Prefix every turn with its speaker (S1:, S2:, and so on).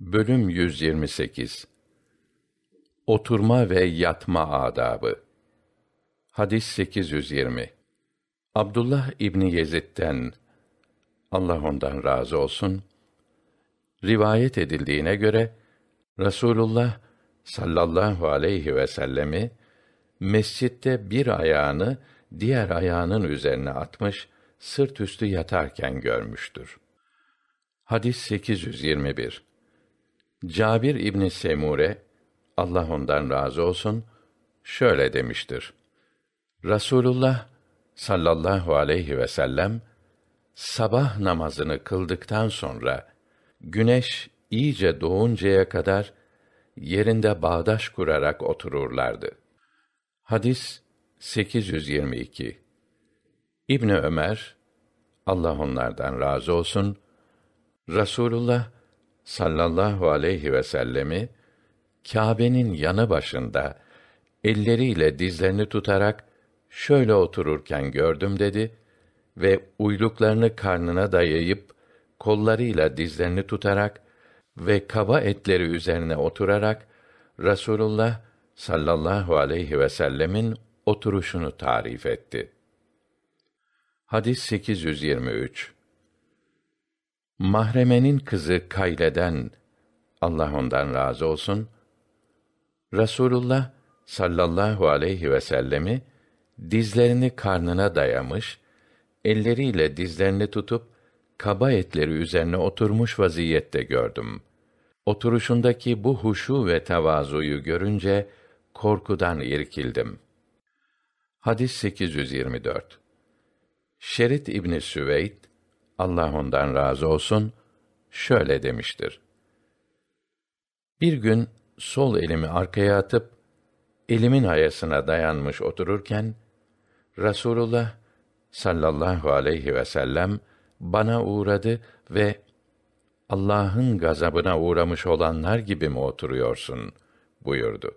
S1: Bölüm 128 Oturma ve yatma adabı. Hadis 820. Abdullah İbni Yezid'den Allah ondan razı olsun rivayet edildiğine göre Rasulullah sallallahu aleyhi ve sellemi mescitte bir ayağını diğer ayağının üzerine atmış sırt üstü yatarken görmüştür. Hadis 821. Cabir İbni Semure Allah ondan razı olsun şöyle demiştir. Rasulullah sallallahu aleyhi ve sellem sabah namazını kıldıktan sonra güneş iyice doğuncaya kadar yerinde bağdaş kurarak otururlardı. Hadis 822. İbni Ömer Allah onlardan razı olsun Rasulullah sallallahu aleyhi ve sellemi Kâbe'nin yanı başında elleriyle dizlerini tutarak şöyle otururken gördüm dedi ve uyluklarını karnına dayayıp kollarıyla dizlerini tutarak ve kaba etleri üzerine oturarak Rasulullah sallallahu aleyhi ve sellemin oturuşunu tarif etti. Hadis 823 Mahremenin kızı Kayleden Allah ondan razı olsun Rasulullah sallallahu aleyhi ve sellemi dizlerini karnına dayamış, elleriyle dizlerini tutup kaba etleri üzerine oturmuş vaziyette gördüm. Oturuşundaki bu huşu ve tevazuyu görünce korkudan irkildim. Hadis 824. Şerit İbni Süveyd Allah ondan razı olsun şöyle demiştir. Bir gün sol elimi arkaya atıp elimin ayasına dayanmış otururken Rasulullah sallallahu aleyhi ve sellem bana uğradı ve Allah'ın gazabına uğramış olanlar gibi mi oturuyorsun buyurdu.